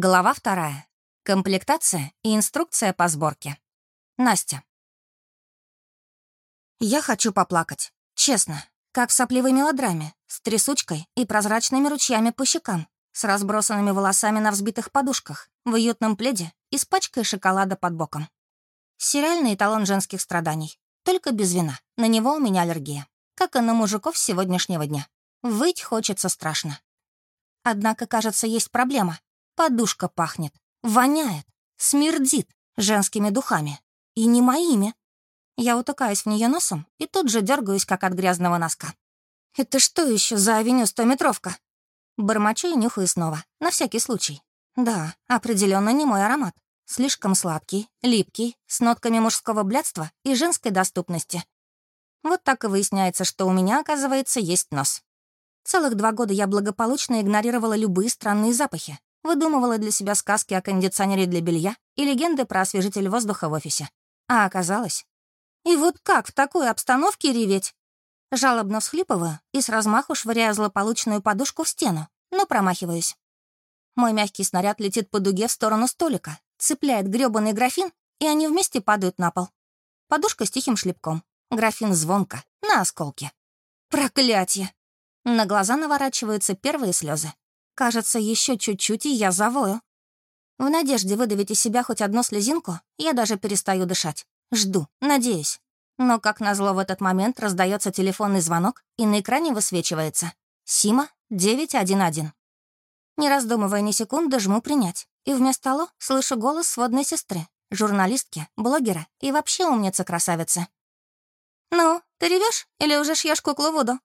Глава вторая. Комплектация и инструкция по сборке. Настя. Я хочу поплакать. Честно. Как в сопливой мелодраме. С трясучкой и прозрачными ручьями по щекам. С разбросанными волосами на взбитых подушках. В уютном пледе и с пачкой шоколада под боком. Сериальный эталон женских страданий. Только без вина. На него у меня аллергия. Как и на мужиков сегодняшнего дня. Выть хочется страшно. Однако, кажется, есть проблема. Подушка пахнет, воняет, смердит женскими духами. И не моими. Я утыкаюсь в нее носом и тут же дергаюсь, как от грязного носка. Это что еще за авеню стометровка? Бормочу и нюхаю снова, на всякий случай. Да, определенно не мой аромат. Слишком сладкий, липкий, с нотками мужского блядства и женской доступности. Вот так и выясняется, что у меня, оказывается, есть нос. Целых два года я благополучно игнорировала любые странные запахи, Выдумывала для себя сказки о кондиционере для белья и легенды про освежитель воздуха в офисе. А оказалось... И вот как в такой обстановке реветь? Жалобно всхлипываю и с размаху швыряю злополучную подушку в стену, но промахиваюсь. Мой мягкий снаряд летит по дуге в сторону столика, цепляет грёбаный графин, и они вместе падают на пол. Подушка с тихим шлепком. Графин звонко, на осколке. Проклятие! На глаза наворачиваются первые слезы. Кажется, еще чуть-чуть, и я завою. В надежде выдавить из себя хоть одну слезинку, я даже перестаю дышать. Жду, надеюсь. Но, как назло, в этот момент раздается телефонный звонок, и на экране высвечивается «Сима 911». Не раздумывая ни секунды, жму «Принять». И вместо «Алло» слышу голос сводной сестры, журналистки, блогера и вообще умница-красавицы. «Ну, ты ревешь или уже шьешь куклу Вуду?»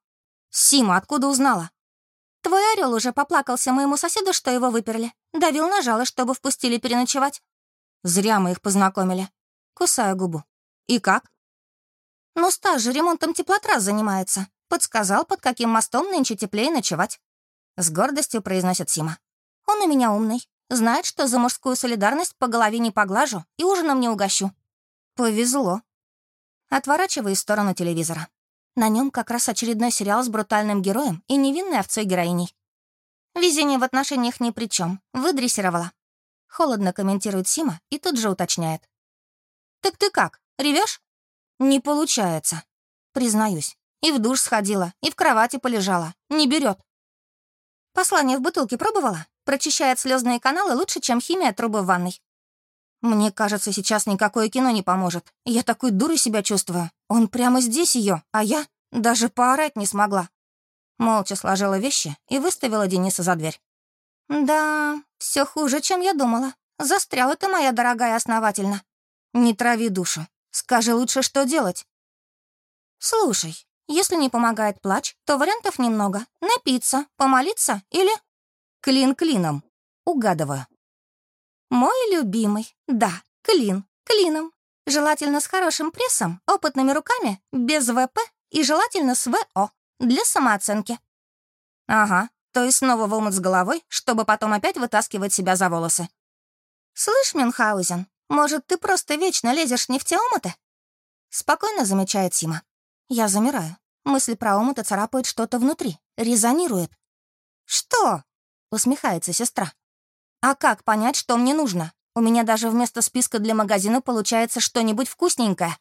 «Сима, откуда узнала?» Твой орел уже поплакался моему соседу, что его выперли. Давил на жало, чтобы впустили переночевать. Зря мы их познакомили. Кусаю губу. И как? Ну, стаж же ремонтом теплотрасс занимается. Подсказал, под каким мостом нынче теплее ночевать. С гордостью произносит Сима. Он у меня умный. Знает, что за мужскую солидарность по голове не поглажу и ужином не угощу. Повезло. Отворачиваю в сторону телевизора. На нем как раз очередной сериал с брутальным героем и невинной овцой-героиней. Везение в отношениях ни при чем. Выдрессировала. Холодно комментирует Сима и тут же уточняет. «Так ты как, ревешь? «Не получается», признаюсь. И в душ сходила, и в кровати полежала. Не берет. Послание в бутылке пробовала? Прочищает слезные каналы лучше, чем химия трубы в ванной. Мне кажется, сейчас никакое кино не поможет. Я такой дурой себя чувствую. Он прямо здесь ее, а я даже поорать не смогла. Молча сложила вещи и выставила Дениса за дверь. «Да, все хуже, чем я думала. Застряла ты, моя дорогая, основательно. Не трави душу. Скажи лучше, что делать». «Слушай, если не помогает плач, то вариантов немного. Напиться, помолиться или...» «Клин клином. Угадываю». Мой любимый. Да, клин. Клином. Желательно с хорошим прессом, опытными руками, без ВП и желательно с ВО для самооценки. Ага, то есть снова в омут с головой, чтобы потом опять вытаскивать себя за волосы. «Слышь, Мюнхгаузен, может, ты просто вечно лезешь не в те омуты?» Спокойно замечает Сима. Я замираю. Мысль про омуты царапает что-то внутри, резонирует. «Что?» — усмехается сестра. А как понять, что мне нужно? У меня даже вместо списка для магазина получается что-нибудь вкусненькое.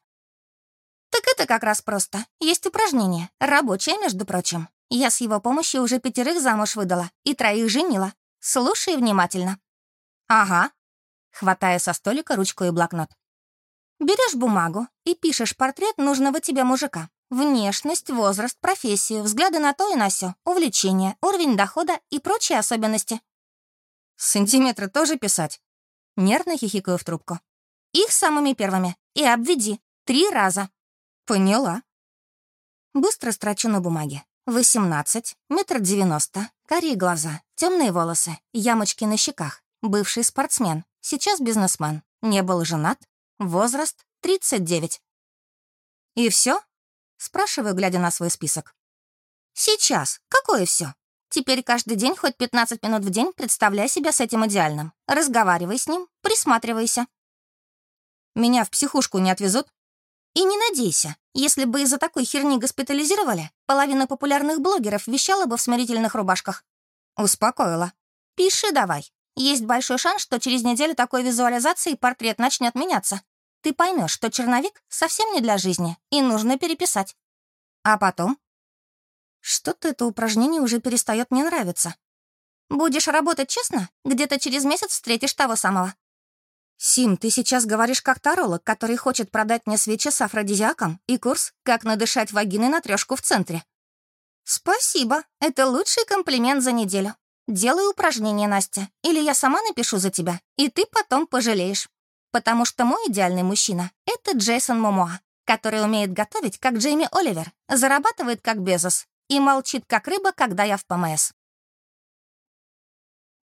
Так это как раз просто. Есть упражнение. Рабочее, между прочим. Я с его помощью уже пятерых замуж выдала и троих женила. Слушай внимательно. Ага. Хватая со столика ручку и блокнот. Берешь бумагу и пишешь портрет нужного тебе мужика. Внешность, возраст, профессию, взгляды на то и на сё, увлечения, уровень дохода и прочие особенности. Сантиметры тоже писать?» Нервно хихикаю в трубку. «Их самыми первыми. И обведи. Три раза». «Поняла». Быстро строчу на бумаге. Восемнадцать, метр девяносто, карие глаза, темные волосы, ямочки на щеках, бывший спортсмен, сейчас бизнесмен, не был женат, возраст тридцать девять. «И все? спрашиваю, глядя на свой список. «Сейчас. Какое все? Теперь каждый день, хоть 15 минут в день, представляй себя с этим идеальным. Разговаривай с ним, присматривайся. Меня в психушку не отвезут? И не надейся. Если бы из-за такой херни госпитализировали, половина популярных блогеров вещала бы в смирительных рубашках. Успокоила. Пиши давай. Есть большой шанс, что через неделю такой визуализации портрет начнет меняться. Ты поймешь, что черновик совсем не для жизни, и нужно переписать. А потом? Что-то это упражнение уже перестает мне нравиться. Будешь работать честно, где-то через месяц встретишь того самого. Сим, ты сейчас говоришь как таролог, который хочет продать мне свечи с афродизиаком и курс «Как надышать вагиной на трешку в центре». Спасибо, это лучший комплимент за неделю. Делай упражнение, Настя, или я сама напишу за тебя, и ты потом пожалеешь. Потому что мой идеальный мужчина — это Джейсон Момоа, который умеет готовить, как Джейми Оливер, зарабатывает, как Безос, и молчит, как рыба, когда я в ПМС.